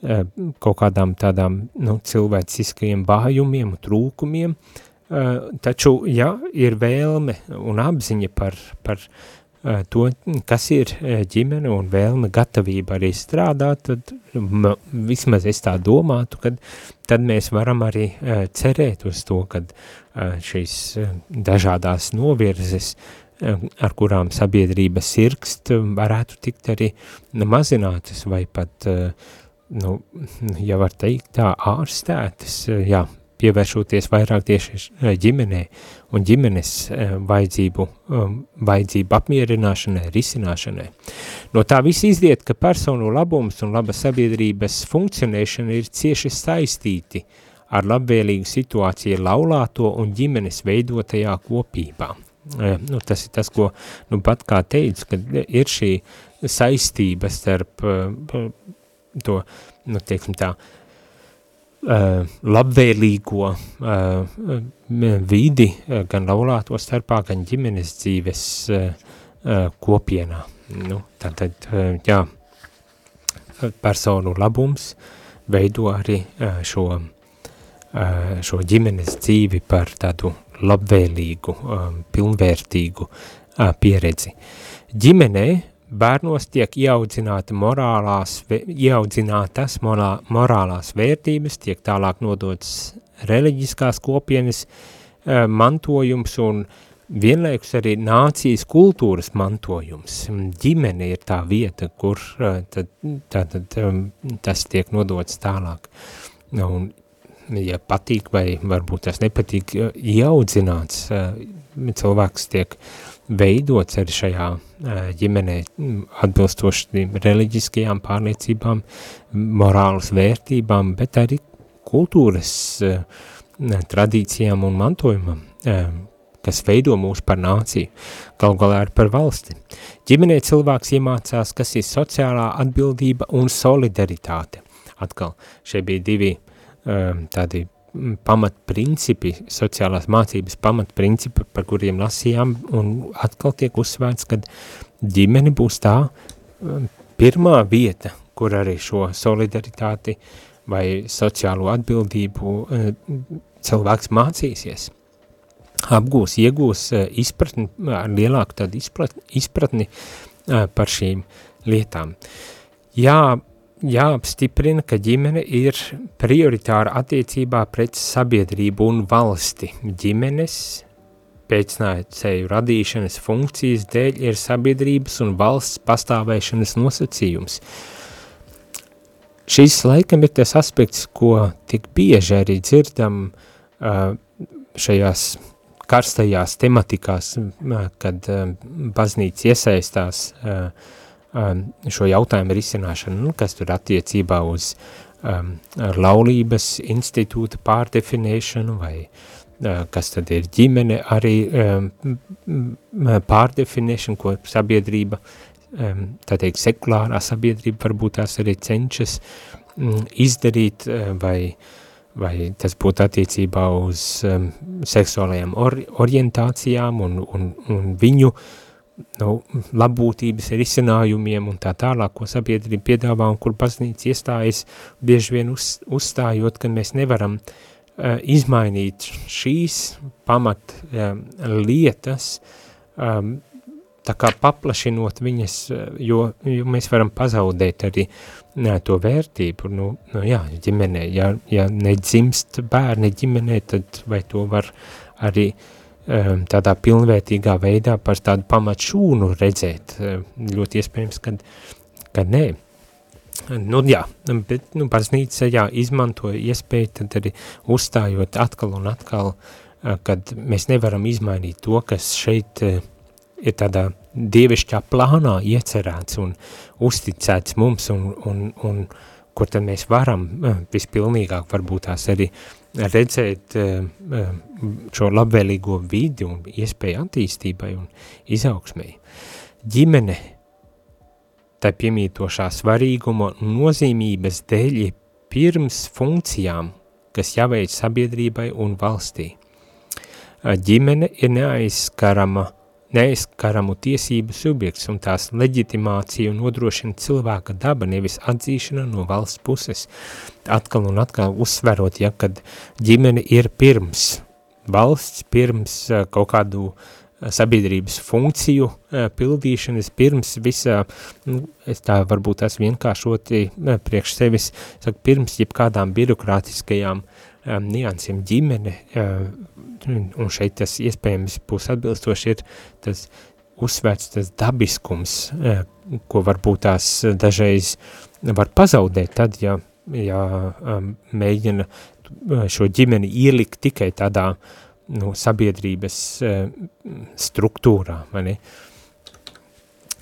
kaut kādām tādām nu, cilvēciskajiem vājumiem, trūkumiem, uh, taču, ja ir vēlme un apziņa par, par Eh, to, kas ir eh, ģimene un vēlme gatavība arī strādāt, tad vismaz es tā domātu, kad tad mēs varam arī eh, cerēt uz to, kad šīs dažādās novirzes, ar kurām sabiedrība sirkst, varētu tikt arī mazinātas vai pat, nu, ja var teikt tā, ārstētas, jā, pievēršoties vairāk tieši eh, ģimenei un ģimenes eh, vajadzību, um, vajadzību apmierināšanai, risināšanai. No tā viss izdiet, ka personu labums un laba sabiedrības funkcionēšana ir cieši saistīti ar labvēlīgu situāciju laulāto un ģimenes veidotajā kopībā. Eh, nu, tas ir tas, ko nu pat kā teicu, ka ir šī saistība starp to, nu, teiksim tā, uh, labvēlīgo uh, vidi gan laulāto starpā, gan ģimenes dzīves uh, kopienā. Nu, tātad, jā, personu labums veido arī šo, šo ģimenes dzīvi par tādu labvēlīgu, pilnvērtīgu pieredzi. Ģimenē bērnos tiek ieaudzināta morālās, ieaudzinātas morā, morālās vērtības, tiek tālāk nodots reliģiskās kopienas e, mantojums un vienlaikus arī nācijas kultūras mantojums. Ģimene ir tā vieta, kur e, tad, tad, tad, um, tas tiek nodots tālāk. Un, ja patīk vai varbūt tas nepatīk, ieaudzināts, e, cilvēks tiek uh, veidots arī šajā ģimenē atbilstoši reliģiskajām pārliecībām, morālas vērtībām, bet arī kultūras tradīcijām un mantojumam, kas veido mūs par nāciju, gal galā arī par valsti. Ģimenē cilvēks iemācās, kas ir sociālā atbildība un solidaritāte. Atkal, šeit bija divi tādi pamatprincipi, sociālās mācības pamatprincipi, par kuriem lasījām, un atkal tiek uzsvērts, ka ģimene būs tā pirmā vieta, kur arī šo solidaritāti vai sociālo atbildību cilvēks mācīsies. Apgūs, iegūs izpratni, lielāku tādu izpratni par šīm lietām. Jā, jāapstiprina, ka ģimene ir prioritāra attiecībā pret sabiedrību un valsti. Ģimenes pēcnācēju radīšanas funkcijas dēļ ir sabiedrības un valsts pastāvēšanas nosacījums. Šis laikam ir tas aspekts, ko tik bieži arī dzirdam šajās karstajās tematikās, kad baznīca iesaistās uh, šo jautājumu risināšanu, nu, kas tur attiecībā uz um, laulības institūta pārdefinēšanu vai uh, kas tad ir ģimene arī um, pārdefinēšana, ko sabiedrība, um, tā teikt, sekulārā sabiedrība varbūt tās arī cenšas um, izdarīt uh, vai, vai tas būtu attiecībā uz um, seksuālajām or, orientācijām un, un, un viņu uh, nu, labbūtības risinājumiem un tā tālāk, ko sabiedrība piedāvā un kur baznīca iestājas, bieži vien uz, uzstājot, ka mēs nevaram uh, izmainīt šīs pamat um, lietas, um, tā kā paplašinot viņas, jo, jo mēs varam pazaudēt arī nē, to vērtību, nu, nu jā, ģimenē, ja, ja nedzimst bērni ģimenē, tad vai to var arī uh, tādā pilnvērtīgā veidā par tādu pamatšūnu redzēt. Ehm, ļoti iespējams, kad, kad nē. Nu, jā, bet nu, baznīca jā, izmantoja iespēju tad arī uzstājot atkal un atkal, eh, kad mēs nevaram izmainīt to, kas šeit eh, ir tādā dievišķā plānā iecerēts un uzticēts mums un, un, un kur tad mēs varam eh, vispilnīgāk varbūt tās arī uh, redzēt eh, eh, šo labvēlīgo vidi un iespēju attīstībai un izaugsmēji. Ģimene tai piemītošā svarīguma nozīmības dēļ ir pirms funkcijām, kas jāveic sabiedrībai un valstī. Ģimene ir neaizskarama neaizskaramu tiesību subjekts un tās leģitimāciju nodrošina cilvēka daba, nevis atzīšana no valsts puses. Atkal un atkal uzsverot, ja, kad ģimene ir pirms valsts, pirms uh, kaut kādu uh, sabiedrības funkciju uh, pildīšanas, pirms visā, nu, es tā varbūt tas vienkāršoti priekš sevis, saka, pirms jebkādām birokrātiskajām um, niansiem ģimene uh, un šeit tas iespējams būs atbilstoši ir tas uzsvērts tas dabiskums, eh, ko varbūt tās dažreiz var pazaudēt tad, ja, ja um, mēģina eh, šo ģimeni ielikt tikai tādā nu, sabiedrības uh, struktūrā, vai ne?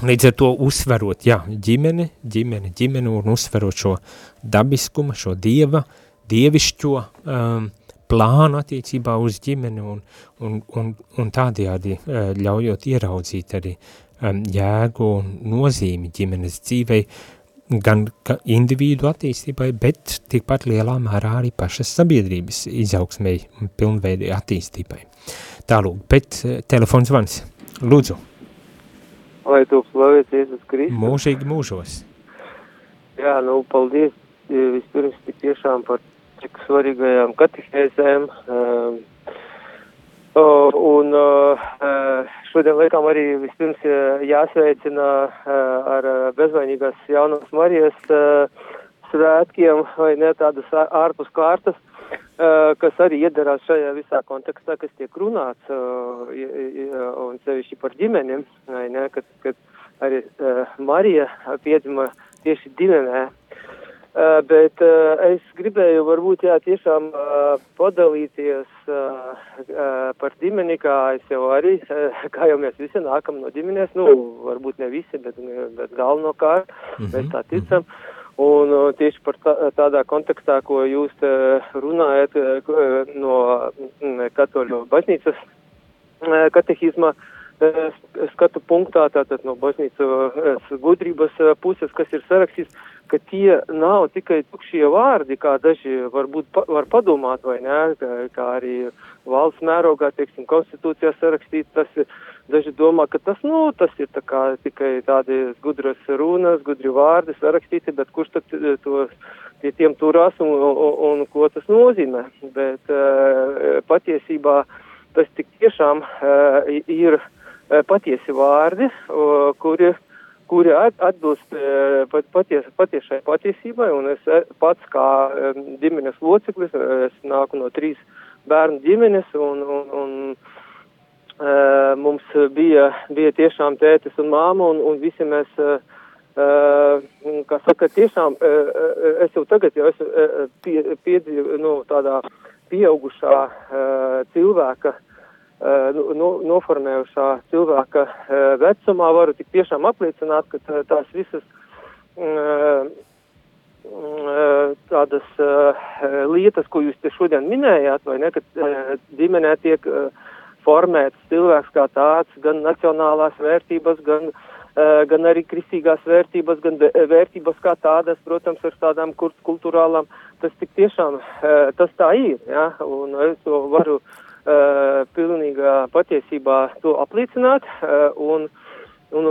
Līdz ar to uzsverot, jā, ģimene, ģimene, ģimene un uzsverot šo dabiskumu, šo dieva, dievišķo um, plānu attiecībā uz ģimeni un, un, un, un tādējādi eh, ļaujot ieraudzīt arī um, jēgu un nozīmi ģimenes dzīvei, gan individu attīstībai, bet tikpat lielā mērā arī pašas sabiedrības izaugsmēji un pilnveidi attīstībai. Tālūk, bet eh, telefons vans, lūdzu. Lai tu slavēts Jēzus Kristus. Mūžīgi mūžos. Jā, nu, paldies vispirms tik tiešām par cik svarīgajām katehēzēm. Um, un uh, šodien liekam arī vispirms jāsveicina uh, ar bezvainīgās jaunās Marijas uh, svētkiem vai ne tādas ārpus kārtas, kas arī iedarās šajā visā kontekstā, kas tiek runāts, un sevišķi par ģimenēm, vai ne, kad, kad arī Marija piedzima tieši ģimenē, Uh, bet uh, es gribēju varbūt jā, tiešām uh, padalīties par ģimeni, kā es jau arī, kā jau mēs visi nākam no ģimenes, nu, varbūt ne visi, bet, bet galvenokārt, mm -hmm. mēs tā ticam. Un tieši par tā, tādā kontekstā, ko jūs runājat no uh, katoļu baznīcas katehizma, uh, skatu punktā, tātad no baznīcas gudrības puses, kas ir sarakstīts, ka tie nav tikai tukšie vārdi, kā daži varbūt pa, var padomāt, vai ne, kā, kā arī valsts mērogā, teiksim, konstitūcijā sarakstīts, tas daži domā, ka tas, nu, tas ir tā kā tikai tādi gudras runas, gudri vārdi sarakstīti, bet kurš tad eh, to pie tiem turās un, un, un ko tas nozīmē. Bet uh, patiesībā tas tik tiešām uh, ir patiesi vārdi, uh, kuri kuri atbilst e, pat, paties, patiešai patiesībai, un es pats kā ģimenes loceklis, es nāku no trīs bērnu ģimenes, un, un, un mums bija, bija tiešām tētis un māma, un, un visi mēs, kā saka, tiešām, es jau tagad jau esmu pie, piedzīvu, nu, tādā pieaugušā cilvēka nu, nu, noformējušā cilvēka vecumā varu tik tiešām apliecināt, ka tās visas tādas lietas, ko jūs te šodien minējāt, vai ne, ka ģimenē tiek formēts cilvēks kā tāds, gan nacionālās vērtības, gan Eh, gan arī kristīgās vērtības, gan vērtības kā tādas, protams, ar tādām kultūrālām. Tas tik tiešām eh, tas tā ir, ja, un es to varu uh, pilnīgā patiesībā to apliecināt, uh, un, un,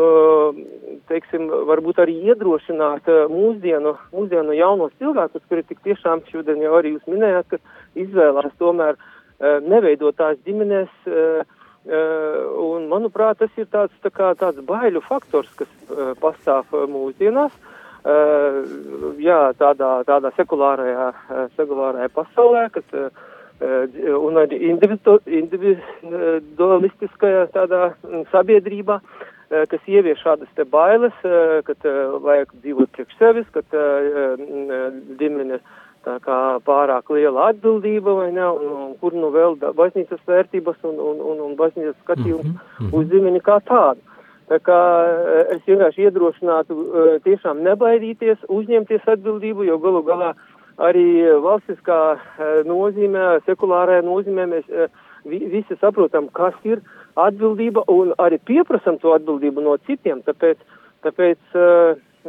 teiksim, varbūt arī iedrošināt mūsdienu, mūsdienu jaunos cilvēkus, kuri tik tiešām šodien jau arī jūs minējāt, ka izvēlās tomēr uh, neveidot tās ģimenes, uh, Eh, un, manuprāt, tas ir tāds, tā kā, tāds baiļu faktors, kas uh, pastāv uh, mūsdienās. Uh, jā, tādā, tādā sekulārajā, sekulārajā pasaulē, kas, un arī individu, individualistiskajā tādā sabiedrībā, kas ievieš šādas te bailes, kad vajag dzīvot priekš sevis, kad ģimene. Uh, tā kā pārāk liela atbildība, vai ne, un, un kur nu vēl baznīcas vērtības un, un, un, un baznīcas skatījums mm -hmm. uz ģimeni kā tādu. Tā kā es vienkārši iedrošinātu tiešām nebaidīties, uzņemties atbildību, jo galu galā arī valstiskā eh, nozīmē, sekulārajā nozīmē mēs visi saprotam, kas ir atbildība un arī pieprasam to atbildību no citiem, tāpēc, tāpēc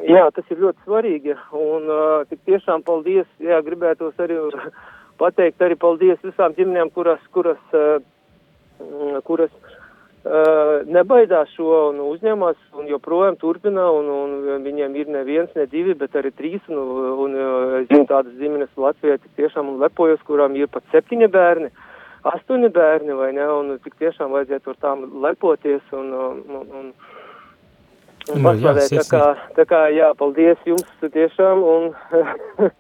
Jā, tas ir ļoti svarīgi, un tik tiešām paldies, jā, gribētos arī pateikt arī paldies visām ģimenēm, kuras, kuras, kuras nebaidās šo un uzņemās un joprojām turpina, un, un viņiem ir ne viens, ne divi, bet arī trīs, un, un zinu tādas ģimenes Latvijā tik tiešām un lepojos, kurām ir pat septiņi bērni, astoņi bērni, vai ne, un tik tiešām vajadzētu ar tām lepoties, un, un, un, un nu. Jā, tā, kā, tā kā, jā, paldies jums tiešām, un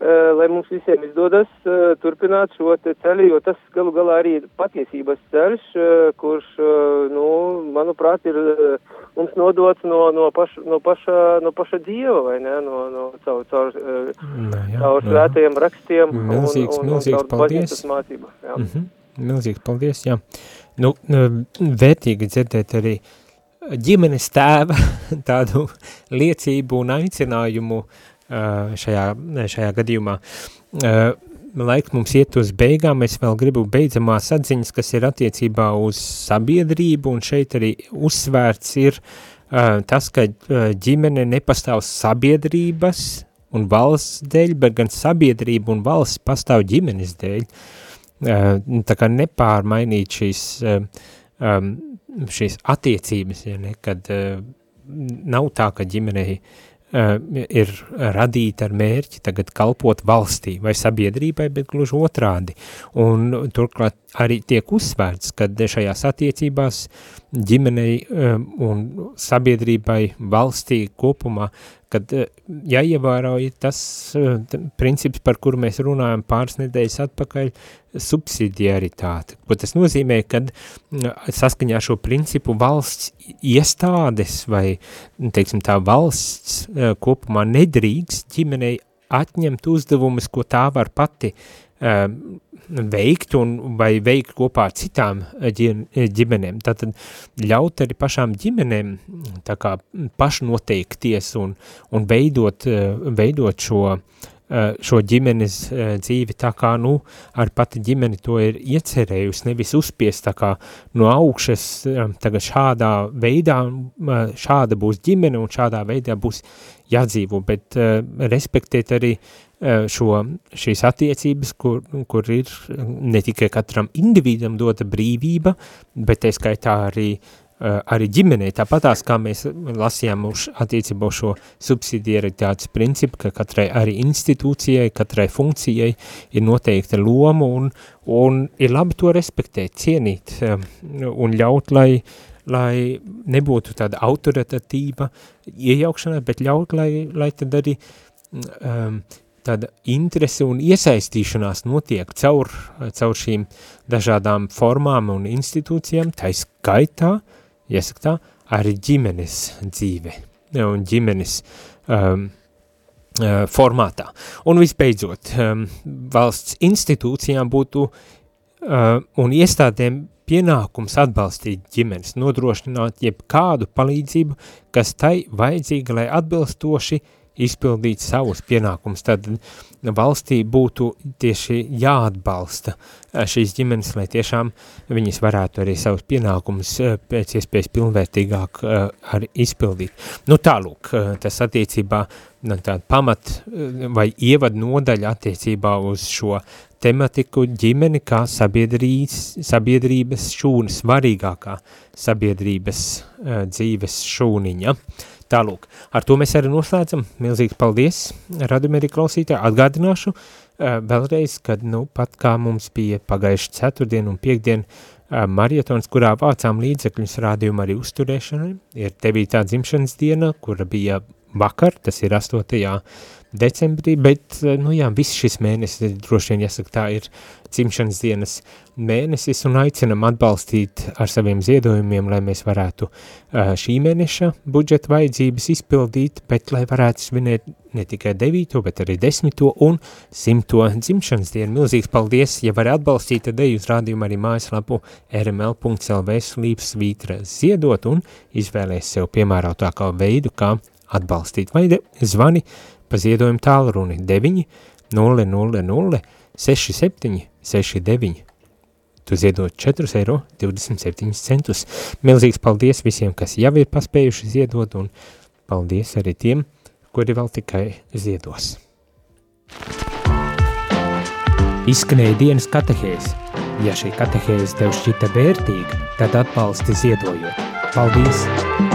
lai mums visiem izdodas uh, turpināt šo ceļu, jo tas galu galā arī ir patiesības ceļš, uh, kurš, uh, nu, manuprāt, ir mums nodots no, no, paš, no, paša, no paša Dieva, vai ne, no, no caur, caur, Nā, jā, caur svētajiem rakstiem milzīgs, un, un, milzīgs un caur paldies. mācību. Jā. Mm -hmm. Milzīgs paldies, jā. Nu, vērtīgi dzirdēt arī uh, ģimenes tēva tādu liecību un aicinājumu šajā, šajā gadījumā. Laik mums iet uz beigām, es vēl gribu beidzamās atziņas, kas ir attiecībā uz sabiedrību, un šeit arī uzsvērts ir tas, ka ģimene nepastāv sabiedrības un valsts dēļ, bet gan sabiedrība un valsts pastāv ģimenes dēļ. Tā kā nepārmainīt šīs šīs attiecības, ja ne, kad uh, nav tā, ka ģimenei uh, ir radīta ar mērķi tagad kalpot valstī vai sabiedrībai, bet gluži otrādi. Un turklāt arī tiek uzsvērts, ka šajās attiecībās ģimenei um, un sabiedrībai valstī kopumā kad eh, jāievēroja tas uh, princips, par kuru mēs runājam pāris nedēļas atpakaļ, subsidiaritāte. Ko tas nozīmē, kad saskaņā šo principu valsts iestādes vai, teiksim tā, valsts uh, kopumā nedrīkst ģimenei atņemt uzdevumus, ko tā var pati veikt un vai veikt kopā ar citām ģimenēm. Tātad ļaut arī pašām ģimenēm tā kā pašnoteikties un, un veidot, veidot šo, šo ģimenes dzīvi tā kā, nu, ar pati ģimeni to ir iecerējusi, nevis uzspiest tā kā no augšas, tagad šādā veidā, šāda būs ģimene un šādā veidā būs jādzīvo, bet respektēt arī uh, Eh, šo, šīs attiecības, kur, kur ir ne tikai katram individam dota brīvība, bet tā skaitā arī, eh, arī ģimenei, tāpatās kā mēs lasījām uz attiecībā šo subsidiaritātes principu, ka katrai arī institūcijai, katrai funkcijai ir noteikta loma un, un ir labi to respektēt, cienīt eh, un ļaut, lai lai nebūtu tāda autoritatīva iejaukšana, bet ļaut, lai, lai tad arī um, tāda interese un iesaistīšanās notiek caur, caur šīm dažādām formām un institūcijām, tā skaitā, jāsaka tā, arī ģimenes dzīve un ģimenes um, uh, formātā. Un visbeidzot, um, valsts institūcijām būtu uh, un iestādēm pienākums atbalstīt ģimenes, nodrošināt jebkādu palīdzību, kas tai vajadzīga, lai atbilstoši izpildīt savus pienākumus, tad valstī būtu tieši jāatbalsta eh, šīs ģimenes, lai tiešām viņas varētu arī savus pienākumus eh, pēc iespējas pilnvērtīgāk eh, arī izpildīt. Nu tālūk, tas attiecībā tāda pamat vai ievad nodaļa attiecībā uz šo tematiku ģimeni kā sabiedrības šūna, svarīgākā sabiedrības dzīves šūniņa. Tālūk, ar to mēs arī noslēdzam. Milzīgs paldies, radumēri klausītāji. Atgādināšu uh, vēlreiz, kad nu pat kā mums bija pagājuši ceturtdien un piekdien uh, marietons, kurā vācām līdzekļus rādījumu arī uzturēšanai, ir devītā dzimšanas diena, kura bija vakar, tas ir 8 decembrī, bet, eh, nu jā, viss šis mēnesis, droši vien jāsaka, tā ir dzimšanas dienas mēnesis un aicinam atbalstīt ar saviem ziedojumiem, lai mēs varētu uh, šī mēneša budžeta vajadzības izpildīt, bet lai varētu svinēt ne tikai 9, bet arī 10 un 100 dzimšanas dienu. Milzīgs paldies, ja vari atbalstīt, tad ej uz rādījumu arī mājaslapu rml.lv slīps svītra ziedot un izvēlēs sev piemērotākā veidu, kā atbalstīt. Vai zvani pa ziedojumu tālruni 9 000 67 69. Tu ziedot 4 eiro 27 centus. Milzīgs paldies visiem, kas jau ir paspējuši ziedot, un paldies arī tiem, kuri vēl tikai ziedos. Izskanēja dienas katehēs. Ja šī katehēs tev šķita vērtīga, tad atbalsti ziedojot. Paldies!